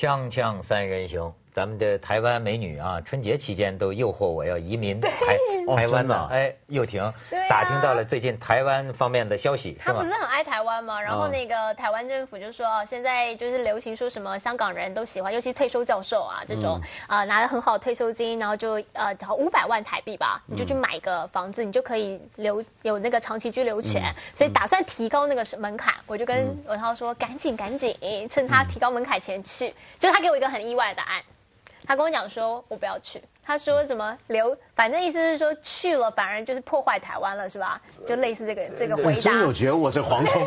锵锵三人行，咱们的台湾美女啊，春节期间都诱惑我要移民台台湾呢。哎，又婷打听到了最近台湾方面的消息，他不是很爱台湾吗？然后那个台湾政府就说，现在就是流行说什么香港人都喜欢，尤其退休教授啊这种啊拿了很好的退休金，然后就呃找五百万台币吧，你就去买个房子，你就可以留有那个长期居留权，所以打算提高那个门槛。我就跟文涛说，赶紧赶紧，趁他提高门槛前去。就他给我一个很意外的答案。他跟我讲说，我不要去。他说什么留，反正意思是说去了反而就是破坏台湾了，是吧？就类似这个这个回答。真有觉悟，这蝗虫。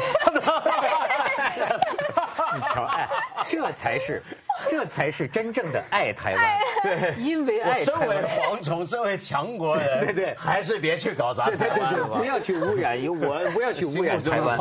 你瞧，哎，这才是，这才是真正的爱台湾。对，因为爱身为蝗虫，身为强国人，对对，还是别去搞砸台湾了吧。不要去污染，我不要去污染台湾，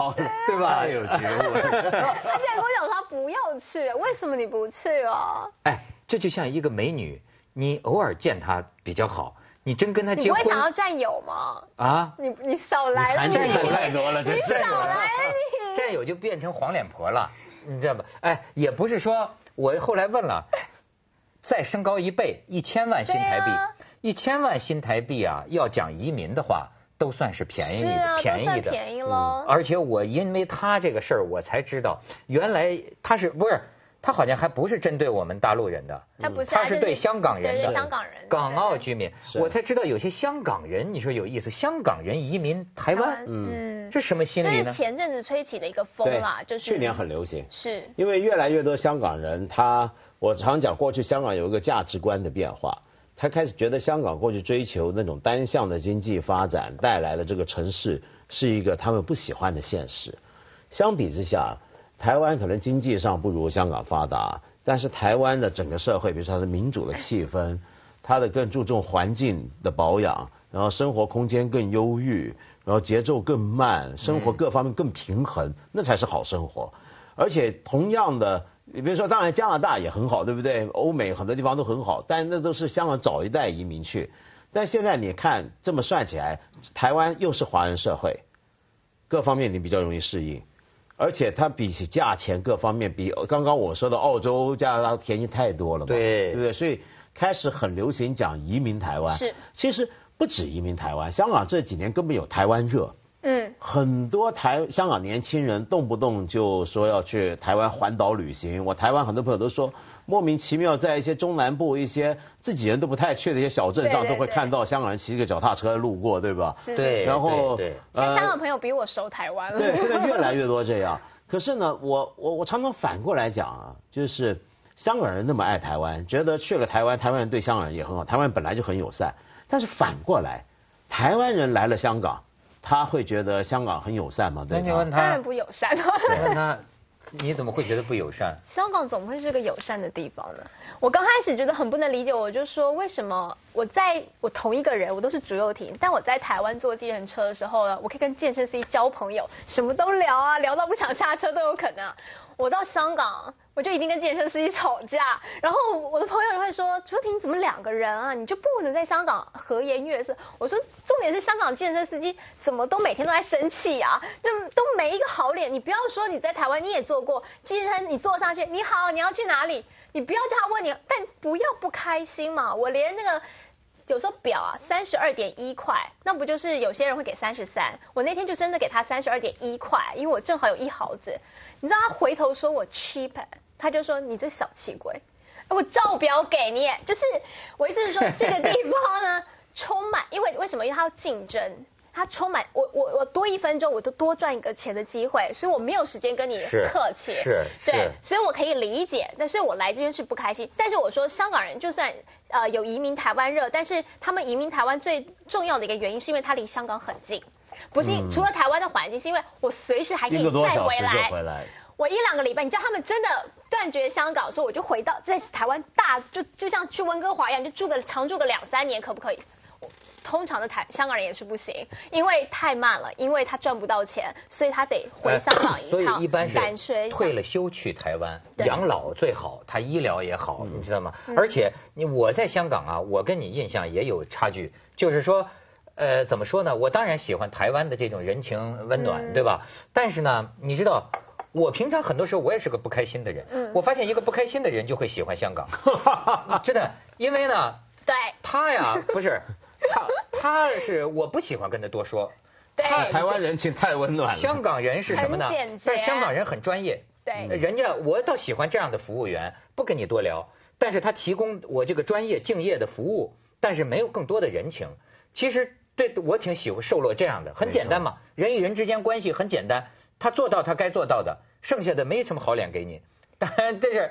对吧？太有觉悟。他现在跟我讲说他不要去，为什么你不去啊？哎。这就像一个美女，你偶尔见她比较好，你真跟她结婚，你不会想要占有吗？啊，你你少来了，占有太多了，你少来了你，占有就变成黄脸婆了，你知道吧？哎，也不是说，我后来问了，再升高一倍，一千万新台币，一千万新台币啊，要讲移民的话，都算是便宜的，便宜的，便宜了。而且我因为他这个事儿，我才知道，原来他是不是？他好像还不是针对我们大陆人的，他不是，他是对香港人的，香港人，港澳居民。我才知道有些香港人，你说有意思，香港人移民台湾，嗯，这什么心理呢？这是前阵子吹起的一个风啦，就是去年很流行，是。因为越来越多香港人，他我常讲过去香港有一个价值观的变化，他开始觉得香港过去追求那种单向的经济发展带来的这个城市是一个他们不喜欢的现实，相比之下。台湾可能经济上不如香港发达，但是台湾的整个社会，比如说它的民主的气氛，它的更注重环境的保养，然后生活空间更优裕，然后节奏更慢，生活各方面更平衡，那才是好生活。而且同样的，你比如说，当然加拿大也很好，对不对？欧美很多地方都很好，但那都是香港早一代移民去。但现在你看这么算起来，台湾又是华人社会，各方面你比较容易适应。而且它比起价钱各方面，比刚刚我说的澳洲、加拿大便宜太多了嘛，对对不对？所以开始很流行讲移民台湾。是，其实不止移民台湾，香港这几年根本有台湾热。嗯，很多台香港年轻人动不动就说要去台湾环岛旅行。我台湾很多朋友都说，莫名其妙在一些中南部一些自己人都不太去的一些小镇上，都会看到香港人骑个脚踏车路过，对吧？对。然后，对。香港朋友比我熟台湾了。对，现在越来越多这样。可是呢，我我我常常反过来讲啊，就是香港人那么爱台湾，觉得去了台湾，台湾人对香港人也很好，台湾本来就很友善。但是反过来，台湾人来了香港。他会觉得香港很友善吗？对你问他当然不友善。问他，你怎么会觉得不友善？香港怎么会是个友善的地方呢？我刚开始觉得很不能理解，我就说为什么我在我同一个人，我都是朱幼婷，但我在台湾坐计程车的时候呢，我可以跟健身司机交朋友，什么都聊啊，聊到不想下车都有可能。我到香港，我就一定跟健身司机吵架，然后我的朋友就会说：“朱婷怎么两个人啊？你就不能在香港和颜悦色？”我说：“重点是香港健身司机怎么都每天都在生气啊，就都没一个好脸。你不要说你在台湾你也做过健身，你坐上去，你好，你要去哪里？你不要叫他问你，但不要不开心嘛。我连那个有时候表啊，三十二点一块，那不就是有些人会给三十三？我那天就真的给他三十二点一块，因为我正好有一毫子。”你知道他回头说我 cheap，他就说你这小气鬼，我照表给你，就是我意思是说这个地方呢 充满，因为为什么？因为它要竞争，它充满我我我多一分钟我都多赚一个钱的机会，所以我没有时间跟你客气，是，对，所以我可以理解，但是我来这边是不开心。但是我说香港人就算呃有移民台湾热，但是他们移民台湾最重要的一个原因是因为他离香港很近。不是，除了台湾的环境，是因为我随时还可以再回来。回来我一两个礼拜，你知道他们真的断绝香港，说我就回到在台湾大，就就像去温哥华一样，就住个长住个两三年，可不可以？通常的台香港人也是不行，因为太慢了，因为他赚不到钱，所以他得回香港一趟。所以一般是退了休去台湾养老最好，他医疗也好，你知道吗？而且你我在香港啊，我跟你印象也有差距，就是说。呃，怎么说呢？我当然喜欢台湾的这种人情温暖，对吧？但是呢，你知道，我平常很多时候我也是个不开心的人，嗯。我发现一个不开心的人就会喜欢香港，真的，因为呢，对。他呀 不是他他是我不喜欢跟他多说，对。台湾人情太温暖了。香港人是什么呢？但香港人很专业，对。人家我倒喜欢这样的服务员，不跟你多聊，但是他提供我这个专业敬业的服务，但是没有更多的人情。其实对我挺喜欢受落这样的，很简单嘛，人与人之间关系很简单，他做到他该做到的，剩下的没什么好脸给你。当然这是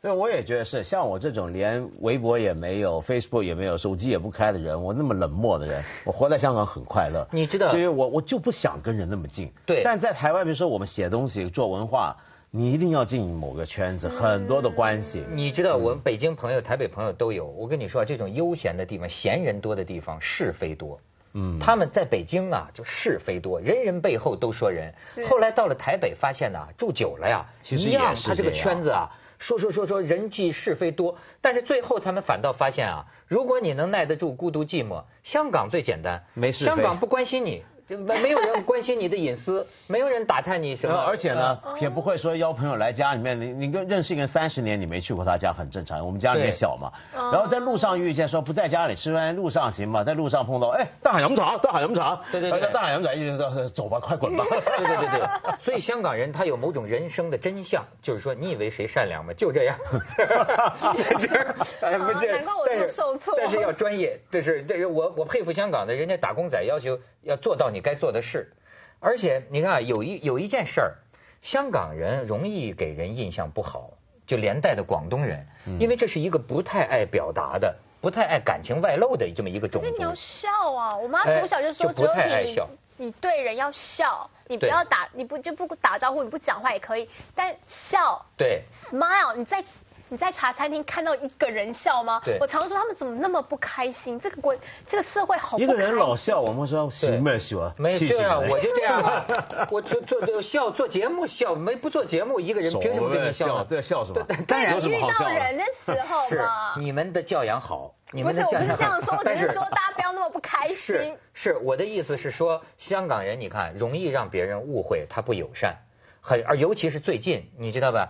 对，我也觉得是，像我这种连微博也没有、Facebook 也没有、手机也不开的人，我那么冷漠的人，我活在香港很快乐。你知道所以我我就不想跟人那么近。对但在台湾，比如说我们写东西、做文化，你一定要进某个圈子，很多的关系。你知道，我们北京朋友、台北朋友都有。我跟你说，这种悠闲的地方、闲人多的地方，是非多。嗯。他们在北京啊，就是非多，人人背后都说人。后来到了台北，发现呢、住久了呀，其实一样他这个圈子啊，说说说说人际是非多，但是最后他们反倒发现啊，如果你能耐得住孤独寂寞，香港最简单，没事香港不关心你，就没没有人关心你的隐私，没有人打探你什么，呃而且呢呃，也不会说邀朋友来家里面，你你跟认识一个人三十年，你没去过他家很正常。我们家里面小嘛，哦然后在路上遇见说不在家里吃饭，路上行吗，在路上碰到，哎，大海饮茶，大海饮茶，对对对呃大海饮茶，一直说走吧，快滚吧。对对对对，所以香港人他有某种人生的真相，就是说你以为谁善良吗？就这样，难怪我这么受挫但是要专业，这是这是我我佩服香港的人家打工仔要求要做到你该做的事，而且你看啊，有一有一件事儿，香港人容易给人印象不好，就连带的广东人，因为这是一个不太爱表达的、不太爱感情外露的这么一个种族可是你要。笑啊！我妈哎从小就说，就不太爱只有你你对人要笑，你不要打，你不就不打招呼，你不讲话也可以，但笑对，smile，你在你在茶餐厅看到一个人笑吗？我常说他们怎么那么不开心？这个国这个社会好不一个人老笑，我们说行没笑，没气对啊，我就这样啊，我做做做笑做节目笑，没不做节目，一个人凭什么跟你笑呢？对笑什么当然有什么遇好笑的？到人的时候是嘛。你们的教养好，你不是，我不们的教养是这样说，我只是说大家不要那么不开是心。是，我的意思是说，香港人你看容易让别人误会他不友善，很而尤其是最近，你知道吧？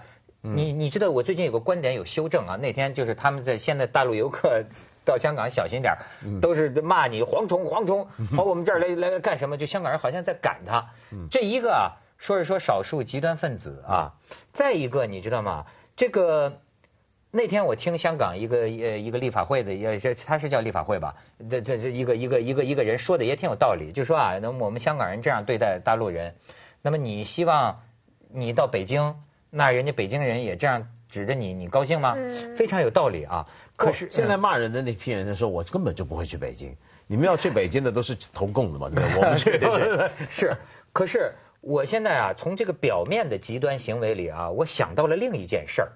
你你知道我最近有个观点有修正啊，那天就是他们在现在大陆游客到香港小心点儿都是骂你蝗虫蝗虫，跑我们这儿来来干什么？就香港人好像在赶他。这一个啊，说是说少数极端分子啊，再一个你知道吗？这个。那天我听香港一个呃一个立法会的，也是他是叫立法会吧？这这这一个一个一个一个人说的也挺有道理，就说啊，那么我们香港人这样对待大陆人，那么你希望你到北京，那人家北京人也这样指着你，你高兴吗？嗯非常有道理啊。可是现在骂人的那批人说，我根本就不会去北京。你们要去北京的都是投共的嘛，对吧？我们 去对对 对，是。可是我现在啊，从这个表面的极端行为里啊，我想到了另一件事儿，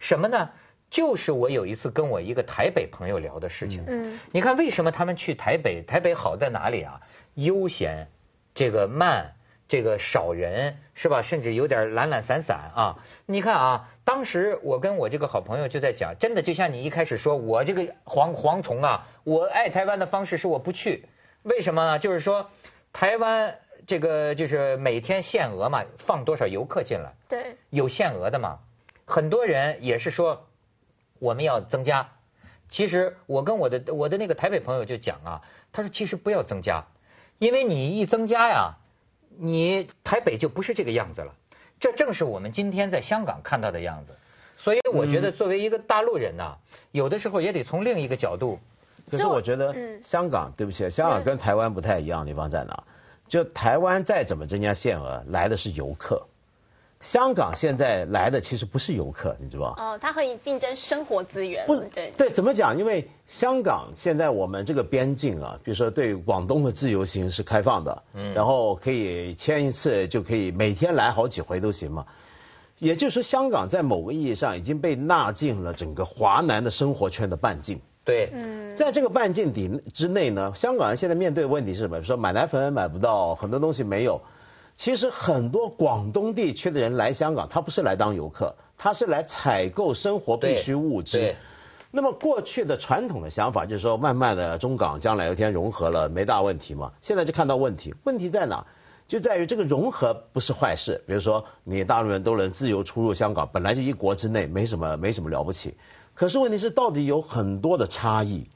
什么呢？就是我有一次跟我一个台北朋友聊的事情。嗯你看为什么他们去台北？台北好在哪里啊？悠闲，这个慢，这个少人，是吧？甚至有点懒懒散散啊。你看啊，当时我跟我这个好朋友就在讲，真的就像你一开始说，我这个蝗蝗虫啊，我爱台湾的方式是我不去，为什么呢？就是说台湾这个就是每天限额嘛，放多少游客进来。对，有限额的嘛，很多人也是说我们要增加。其实我跟我的我的那个台北朋友就讲啊，他说其实不要增加，因为你一增加呀，你台北就不是这个样子了。这正是我们今天在香港看到的样子。所以我觉得作为一个大陆人呐、有的时候也得从另一个角度。可是我觉得嗯香港，对不起，香港跟台湾不太一样的地方在哪？就台湾再怎么增加限额，来的是游客。香港现在来的其实不是游客，你知道吧？哦，他可以竞争生活资源，不对，对，怎么讲？因为香港现在我们这个边境啊，比如说对广东的自由行是开放的，嗯然后可以签一次就可以每天来好几回都行嘛。也就是说，香港在某个意义上已经被纳进了整个华南的生活圈的半径。对，嗯，在这个半径底之内呢，香港人现在面对的问题是什么？比如说买奶粉买不到，很多东西没有。其实很多广东地区的人来香港，他不是来当游客，他是来采购生活必需物资。那么过去的传统的想法就是说，慢慢的中港将来有一天融合了，没大问题嘛。现在就看到问题，问题在哪？就在于这个融合不是坏事。比如说，你大陆人都能自由出入香港，本来就一国之内，没什么没什么了不起。可是问题是，到底有很多的差异。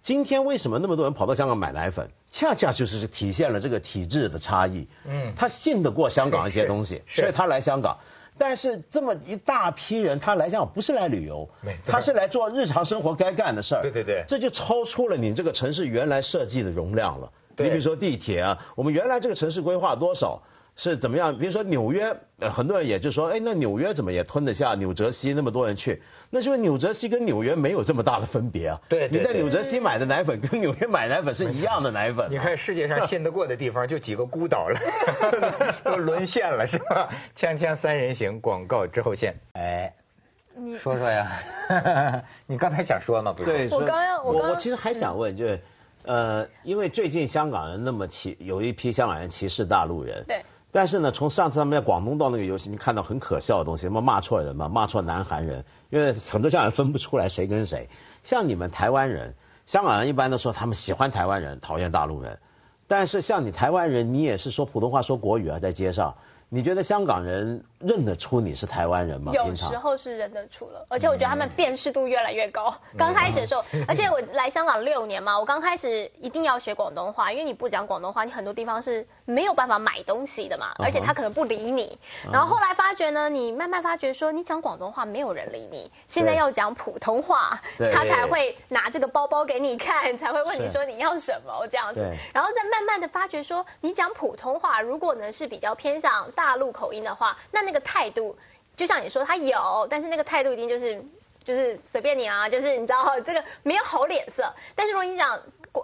今天为什么那么多人跑到香港买奶粉？恰恰就是体现了这个体制的差异。嗯，他信得过香港一些东西，所以他来香港。但是这么一大批人，他来香港不是来旅游，他是来做日常生活该干的事儿。对对对，这就超出了你这个城市原来设计的容量了。你比如说地铁啊，我们原来这个城市规划多少？是怎么样？比如说纽约，呃，很多人也就说，哎，那纽约怎么也吞得下纽泽西那么多人去？那是因为纽泽西跟纽约没有这么大的分别啊。对，你在纽泽西买的奶粉跟纽约买奶粉是一样的奶粉。你看世界上信得过的地方就几个孤岛了，都沦陷了是吧？锵锵三人行，广告之后见。哎，你说说呀？你刚才想说吗？不是？对，我刚要，我我其实还想问，就是，呃，因为最近香港人那么歧，有一批香港人歧视大陆人。对。但是呢，从上次他们在广东到那个游戏，你看到很可笑的东西，什么骂错人嘛，骂错南韩人，因为很多香港人分不出来谁跟谁。像你们台湾人，香港人一般都说他们喜欢台湾人，讨厌大陆人。但是像你台湾人，你也是说普通话说国语啊，在街上。你觉得香港人认得出你是台湾人吗？有时候是认得出了，而且我觉得他们辨识度越来越高。刚开始的时候，而且我来香港六年嘛，我刚开始一定要学广东话，因为你不讲广东话，你很多地方是没有办法买东西的嘛，而且他可能不理你。然后后来发觉呢，你慢慢发觉说，你讲广东话没有人理你，现在要讲普通话，他才会拿这个包包给你看，才会问你说你要什么这样子。然后再慢慢的发觉说，你讲普通话，如果呢是比较偏向。大陆口音的话，那那个态度，就像你说，他有，但是那个态度一定就是就是随便你啊，就是你知道 这个没有好脸色。但是如果你讲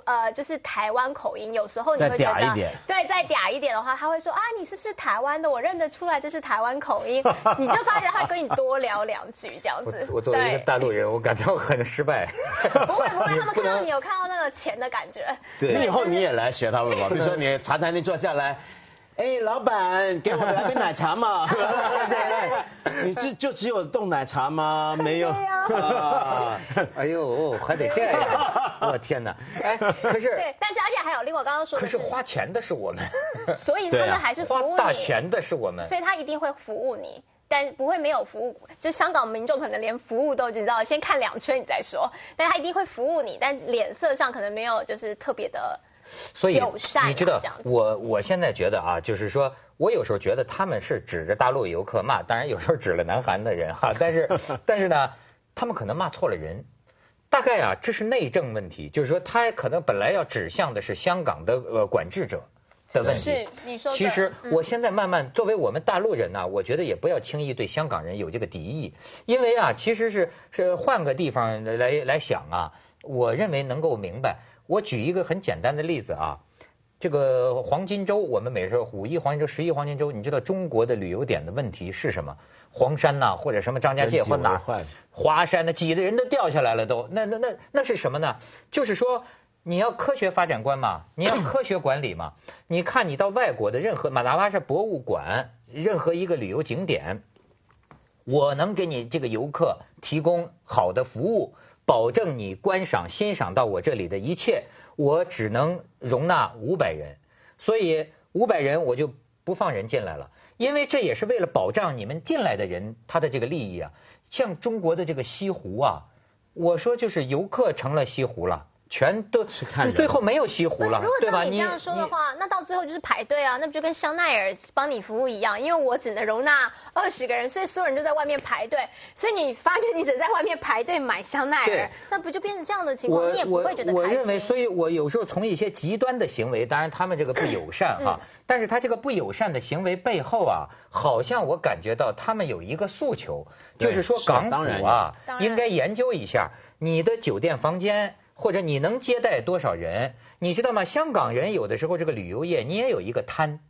呃，就是台湾口音，有时候你会觉得对再嗲一点的话，他会说啊，你是不是台湾的？我认得出来这是台湾口音，你就发现他跟你多聊两句这样子。我作为一个大陆人，我感到很失败。不会不会，他们看到你有看到那个钱的感觉。对，以后你也来学他们吧，比如说你茶餐厅坐下来。哎，老板，给我们来杯奶茶嘛？对你这就只有冻奶茶吗？没有。哎呦，还得这样！我天哪！哎，可是。对，但是而且还有另外刚刚说的。可是花钱的是我们。所以他们还是服务你。花大钱的是我们。所以他一定会服务你，但不会没有服务。就香港民众可能连服务都知道，先看两圈你再说。但他一定会服务你，但脸色上可能没有就是特别的。所以你知道，我我现在觉得啊，就是说我有时候觉得他们是指着大陆游客骂，当然有时候指了南韩的人哈，但是但是呢，他们可能骂错了人，大概啊这是内政问题，就是说他可能本来要指向的是香港的呃管制者的问题。是你说。其实我现在慢慢作为我们大陆人呢，我觉得也不要轻易对香港人有这个敌意，因为啊其实是是换个地方来来想啊，我认为能够明白。我举一个很简单的例子啊，这个黄金周，我们每说五一黄金周、十一黄金周，你知道中国的旅游点的问题是什么？黄山呐，或者什么张家界或哪？华山那挤的人都掉下来了都。那那那那是什么呢？就是说你要科学发展观嘛，你要科学管理嘛。你看你到外国的任何马达拉是博物馆，任何一个旅游景点，我能给你这个游客提供好的服务。保证你观赏欣赏到我这里的一切，我只能容纳五百人，所以五百人我就不放人进来了，因为这也是为了保障你们进来的人他的这个利益啊。像中国的这个西湖啊，我说就是游客成了西湖了。全都是看最后没有西湖了，对吧？你这样说的话，那到最后就是排队啊，那不就跟香奈儿帮你服务一样？因为我只能容纳二十个人，所以所有人都在外面排队。所以你发觉你只在外面排队买香奈儿，那不就变成这样的情况？你也不会觉得我认为，所以我有时候从一些极端的行为，当然他们这个不友善哈，但是他这个不友善的行为背后啊，好像我感觉到他们有一个诉求，就是说港府啊，应该研究一下你的酒店房间。或者你能接待多少人？你知道吗？香港人有的时候这个旅游业你也有一个贪，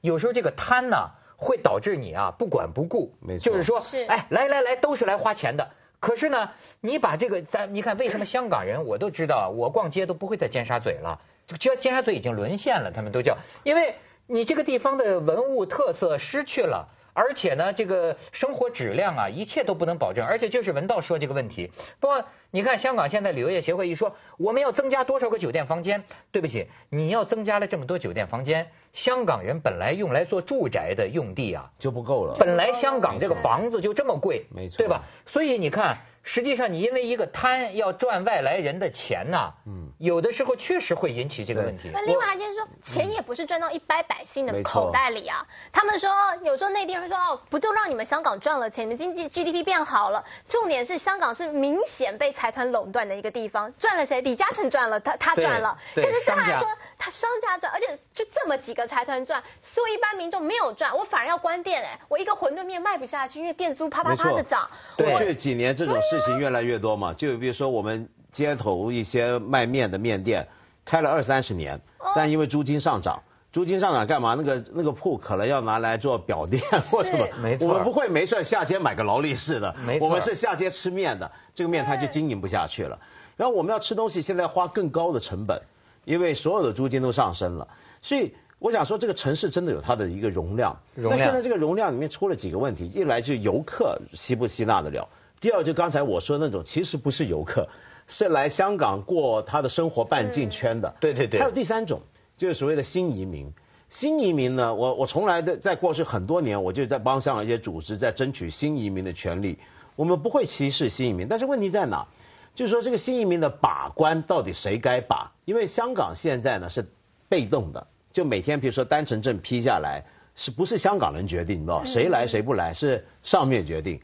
有时候这个贪呢会导致你啊不管不顾。没错。就是说，哎，来来来，都是来花钱的。可是呢，你把这个咱你看，为什么香港人我都知道，我逛街都不会在尖沙咀了，就尖沙咀已经沦陷了，他们都叫，因为你这个地方的文物特色失去了。而且呢，这个生活质量啊，一切都不能保证。而且就是文道说这个问题，不过你看香港现在旅游业协会一说，我们要增加多少个酒店房间？对不起，你要增加了这么多酒店房间，香港人本来用来做住宅的用地啊就不够了。本来香港这个房子就这么贵，没错，对吧？所以你看。实际上，你因为一个贪要赚外来人的钱呐，嗯，有的时候确实会引起这个问题。那另外就是说，钱也不是赚到一般百姓的口袋里啊。他们说，有时候内地人说，哦，不就让你们香港赚了钱，你们经济 GDP 变好了。重点是香港是明显被财团垄断的一个地方，赚了谁？李嘉诚赚了，他他赚了。但是他来说，他商家赚，而且就这么几个财团赚，所以一般民众没有赚，我反而要关店哎，我一个馄饨面卖不下去，因为店租啪啪啪的涨。过去几年这种事情越来越多。嘛，就比如说我们街头一些卖面的面店，开了二三十年，但因为租金上涨，租金上涨干嘛？那个那个铺可能要拿来做表店或什么。没错。我们不会没事下街买个劳力士的。没错。我们是下街吃面的，这个面摊就经营不下去了。然后我们要吃东西，现在花更高的成本，因为所有的租金都上升了。所以我想说，这个城市真的有它的一个容量。容量。那现在这个容量里面出了几个问题，一来就游客吸不吸纳得了。第二，就刚才我说那种，其实不是游客，是来香港过他的生活半径圈的。对对对。还有第三种，就是所谓的新移民。新移民呢，我我从来的在过去很多年，我就在帮香港一些组织在争取新移民的权利。我们不会歧视新移民，但是问题在哪？就是说这个新移民的把关到底谁该把？因为香港现在呢是被动的，就每天比如说单程证批下来，是不是香港人决定？你知道谁来谁不来是上面决定。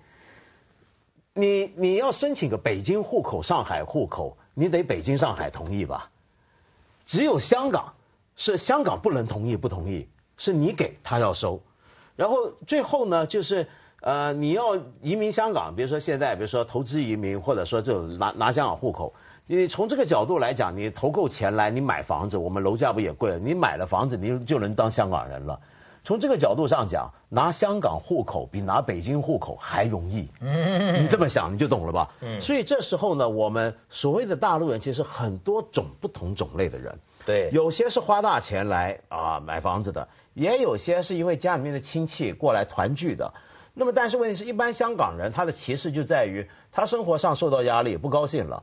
你你要申请个北京户口、上海户口，你得北京、上海同意吧？只有香港是香港不能同意，不同意是你给他要收。然后最后呢，就是呃你要移民香港，比如说现在，比如说投资移民，或者说这种拿拿香港户口，你从这个角度来讲，你投够钱来，你买房子，我们楼价不也贵了？你买了房子，你就能当香港人了。从这个角度上讲，拿香港户口比拿北京户口还容易。嗯，你这么想你就懂了吧？嗯，所以这时候呢，我们所谓的大陆人其实很多种不同种类的人。对，有些是花大钱来啊买房子的，也有些是因为家里面的亲戚过来团聚的。那么，但是问题是一般香港人他的歧视就在于他生活上受到压力，不高兴了，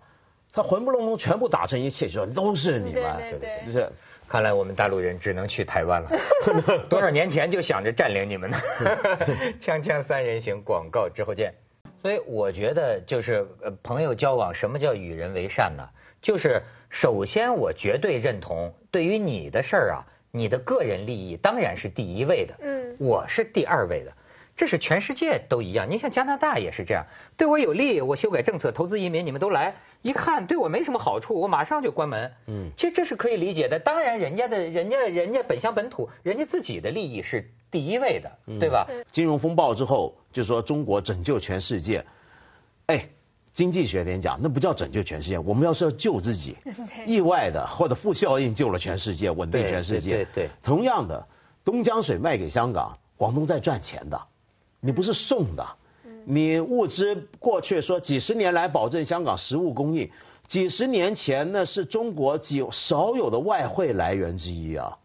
他魂不隆咚全部打成一切，说都是你们，对对对，就是。看来我们大陆人只能去台湾了。多少年前就想着占领你们呢？锵锵三人行，广告之后见。所以我觉得就是朋友交往，什么叫与人为善呢？就是首先我绝对认同，对于你的事儿啊，你的个人利益当然是第一位的。嗯，我是第二位的。这是全世界都一样，你像加拿大也是这样，对我有利，我修改政策，投资移民，你们都来，一看对我没什么好处，我马上就关门。嗯，其实这是可以理解的。当然，人家的人家人家本乡本土，人家自己的利益是第一位的，对吧？金融风暴之后，就说中国拯救全世界，哎，经济学点讲，那不叫拯救全世界，我们要是要救自己，意外的或者负效应救了全世界，稳定全世界。对对。同样的，东江水卖给香港，广东在赚钱的。你不是送的，你物资过去说几十年来保证香港食物供应，几十年前那是中国几少有的外汇来源之一啊。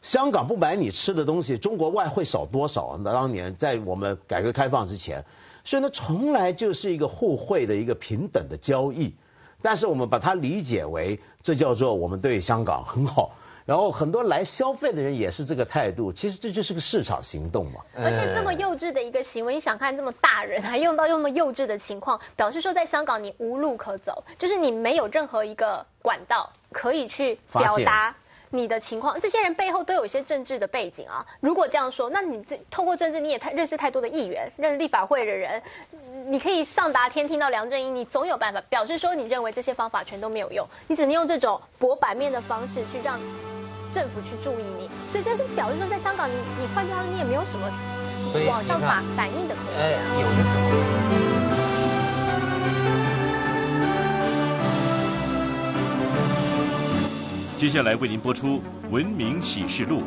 香港不买你吃的东西，中国外汇少多少？那当年在我们改革开放之前，所以呢，从来就是一个互惠的一个平等的交易。但是我们把它理解为，这叫做我们对香港很好。然后很多来消费的人也是这个态度，其实这就是个市场行动嘛。而且这么幼稚的一个行为，你想看这么大人还用到这么幼稚的情况，表示说在香港你无路可走，就是你没有任何一个管道可以去表达你的情况。这些人背后都有一些政治的背景啊。如果这样说，那你这通过政治你也太认识太多的议员，认识立法会的人，你可以上达天听到梁振英，你总有办法表示说你认为这些方法全都没有用，你只能用这种博版面的方式去让。政府去注意你，所以这是表示说，在香港，你你换句话说，你也没有什么网上反反应的空间。哎，有的时候。接下来为您播出《文明启示录》。